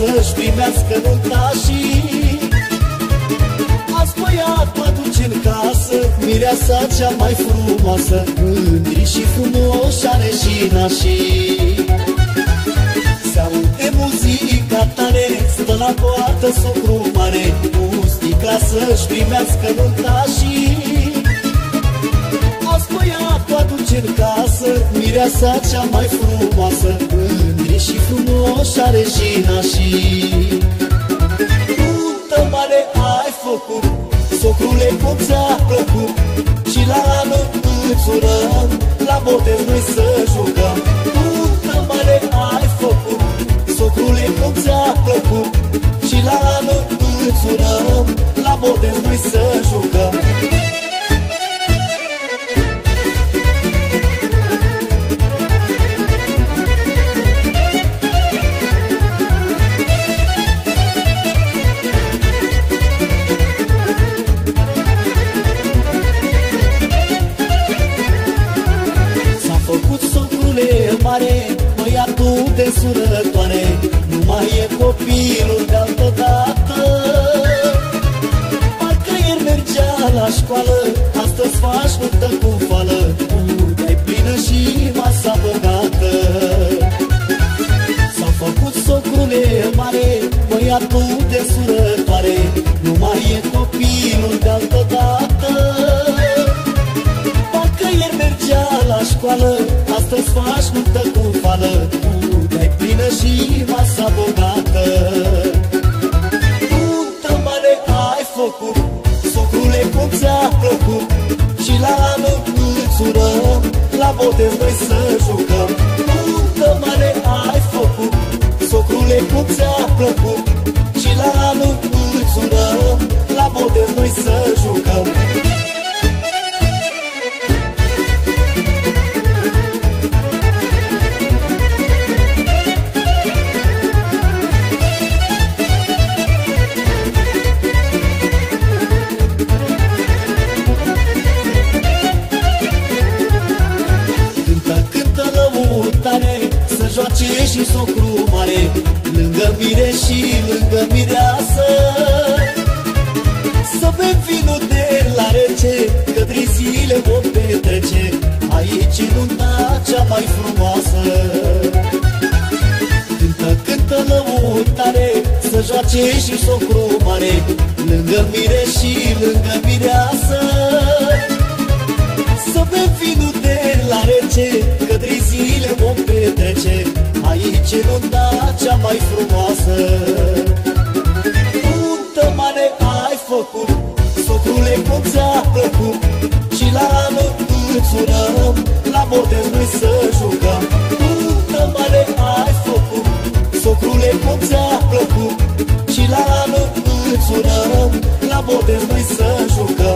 să-și primească nuntașii. Azi băiatul aduce în casă Mireasa cea mai frumoasă Mândri și frumoși are și nașii. Se aude muzica tare Stă la poartă socru mare Mustica să-și primească nuntașii. Azi băiatul aduce în casă Mireasa cea mai frumoasă Mândri și frumoși are și nașii Nuntă mare ai făcut Socrule cum ți-a plăcut? Și la anul îți urăm La botez noi să jucăm. Nuntă mare ai făcut Socrule cum ți-a plăcut? Și la anul îți urăm La botez noi să jucăm mare, băiatul de surătoare Nu mai e copilul de altă dată Parcă ieri mergea la școală, astăzi faci nuntă cu fală Ude plină și masa bogată. S-a făcut socrule mare, băiatul de surătoare Nu mai e copilul de altă dată Parcă ieri mergea la școală Astăzi faci nuntă cu fală Ude plină și masa bogată. Nuntă mare ai făcut Socrule cum ți-a plăcut Și la anul îți urăm La botez noi să jucăm. Nuntă mare ai făcut Socrule cum ți-a plăcut Și la anul îți urăm La botez noi să jucăm joace și socru mare Lângă mire și lângă mireasă. Să bem vinul de la rece Că trei zile vom petrece Aici e luna cea mai frumoasă. Cântă, cântă lăutare Să joace și socru mare Lângă mire și lângă mireasă. Să bem vinul mai frumoasă. Nuntă mare ai făcut Socrule cum ți-a plăcut. Și la anul îți urăm La botez noi să jucăm. Nuntă mare ai făcut Socrule cum ți-a plăcut. Și la anul îți urăm La botez noi să jucăm